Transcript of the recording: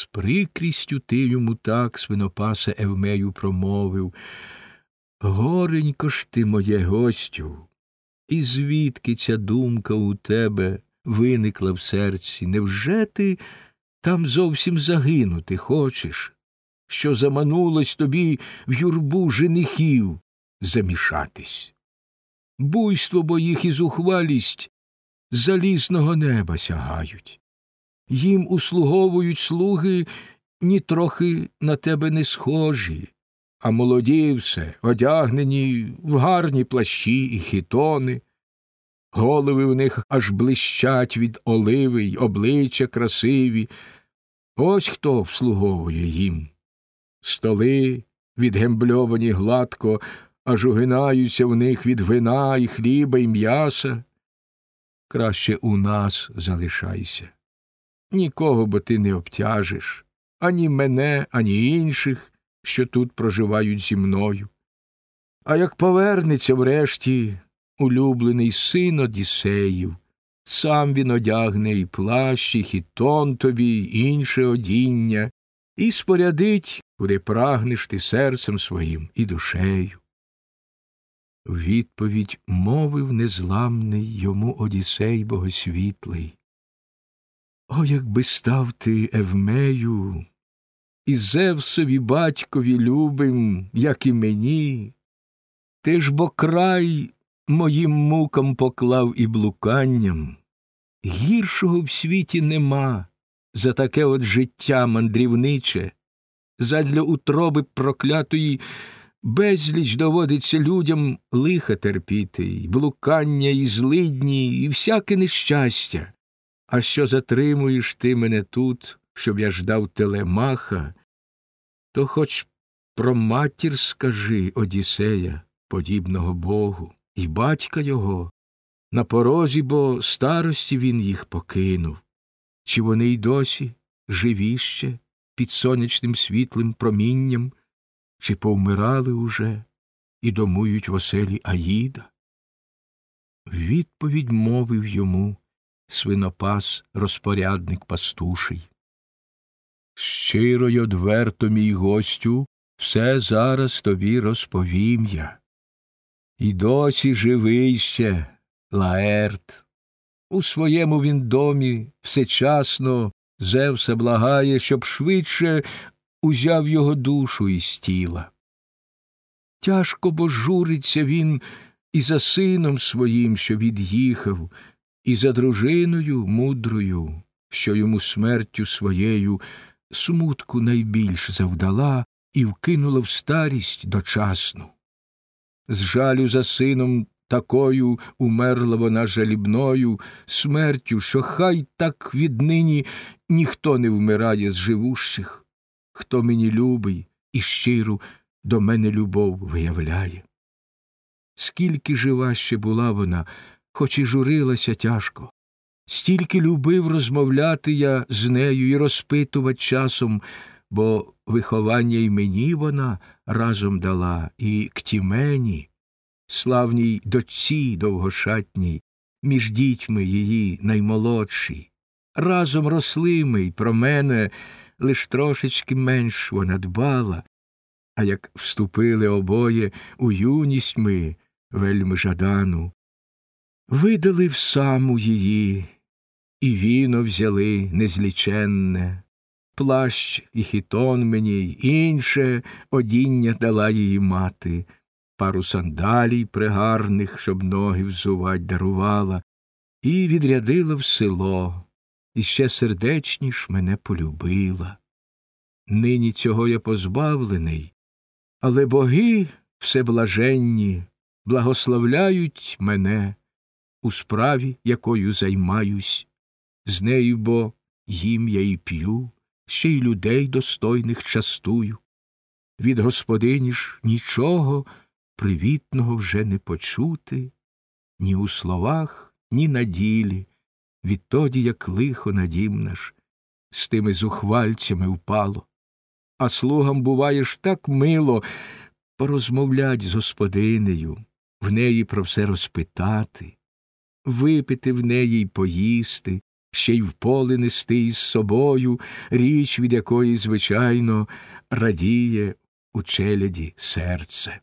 З прикрістю ти йому так, свинопасе Евмею, промовив. Горенько ж ти, моє гостю, і звідки ця думка у тебе виникла в серці? Невже ти там зовсім загинути хочеш, що заманулось тобі в юрбу женихів замішатись? Буйство бо їх і зухвалість залізного неба сягають. Їм услуговують слуги ні трохи на тебе не схожі, а молоді все, одягнені в гарні плащі і хітони, голови в них аж блищать від оливи й обличчя красиві. Ось хто вслуговує їм. Столи, відгембльовані гладко, аж угинаються в них від вина і хліба і м'яса. Краще у нас залишайся. Нікого бо ти не обтяжиш, ані мене, ані інших, що тут проживають зі мною. А як повернеться врешті улюблений син Одіссеїв, сам він одягне і плащ, і хітон тобі, й інше одіння, і спорядить, куди прагнеш ти серцем своїм і душею. Відповідь мовив незламний йому Одіссей богосвітлий. О, якби став ти Евмею, і Зевсові батькові любим, як і мені, ти ж бо край моїм мукам поклав і блуканням. Гіршого в світі нема за таке от життя мандрівниче, задля утроби проклятої безліч доводиться людям лиха терпіти, і блукання, і злидні, і всяке нещастя. А що затримуєш ти мене тут, щоб я ждав телемаха, то хоч про матір скажи Одіссея, подібного Богу, і батька його, на порозі, бо старості він їх покинув, чи вони й досі живі ще під сонячним світлим промінням, чи повмирали уже і домують в оселі Аїда? Відповідь мовив йому свинопас, розпорядник пастуший. Щиро й одверто, мій гостю, все зараз тобі розповім я. І досі живий ще Лаерт. У своєму він домі всечасно Зевса благає, щоб швидше узяв його душу із тіла. Тяжко бо журиться він і за сином своїм, що від'їхав, і за дружиною мудрою, що йому смертю своєю смутку найбільш завдала і вкинула в старість дочасну. З жалю за сином такою умерла вона жалібною смертю, що хай так віднині ніхто не вмирає з живущих, хто мені любий і щиру до мене любов виявляє. Скільки жива ще була вона, хоч і журилася тяжко, стільки любив розмовляти я з нею і розпитувати часом, бо виховання й мені вона разом дала, і ктімені, славній дочці довгошатній, між дітьми її наймолодші. Разом росли ми, й про мене лиш трошечки менш вона дбала, а як вступили обоє у юність ми, вельми жадану, видали в саму її, і віно взяли незліченне, плащ і хітон мені інше одіння дала її мати, пару сандалій пригарних, щоб ноги взувать дарувала, і відрядила в село, і ще сердечніш мене полюбила. Нині цього я позбавлений, але боги всеблаженні благословляють мене у справі, якою займаюсь, з нею бо їм я і п'ю, ще й людей достойних частую. Від господині ж нічого привітного вже не почути, ні у словах, ні на ділі, відтоді, як лихо на наш, з тими зухвальцями впало. А слугам буває ж так мило порозмовлять з господинею, в неї про все розпитати, випити в неї й поїсти, ще й в поле нести із собою річ, від якої, звичайно, радіє у челяді серце.